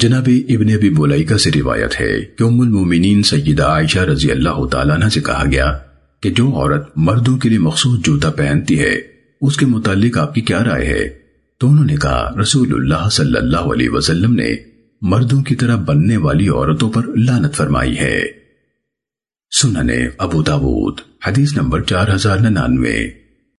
جناب ابن ابی بولائکہ سے روایت ہے کہ ام المومنین سیدہ عائشہ رضی اللہ تعالیٰ عنہ سے کہا گیا کہ جو عورت مردوں کے لیے مخصوص جوتا پہنتی ہے، اس کے متعلق آپ کی کیا رائے ہے؟ تو انہوں نے کہا، رسول اللہ صلی اللہ علیہ وسلم نے مردوں کی طرح بننے والی عورتوں پر لانت فرمائی ہے۔ سننے ابو داود، حدیث نمبر چار ہزار ننانوے۔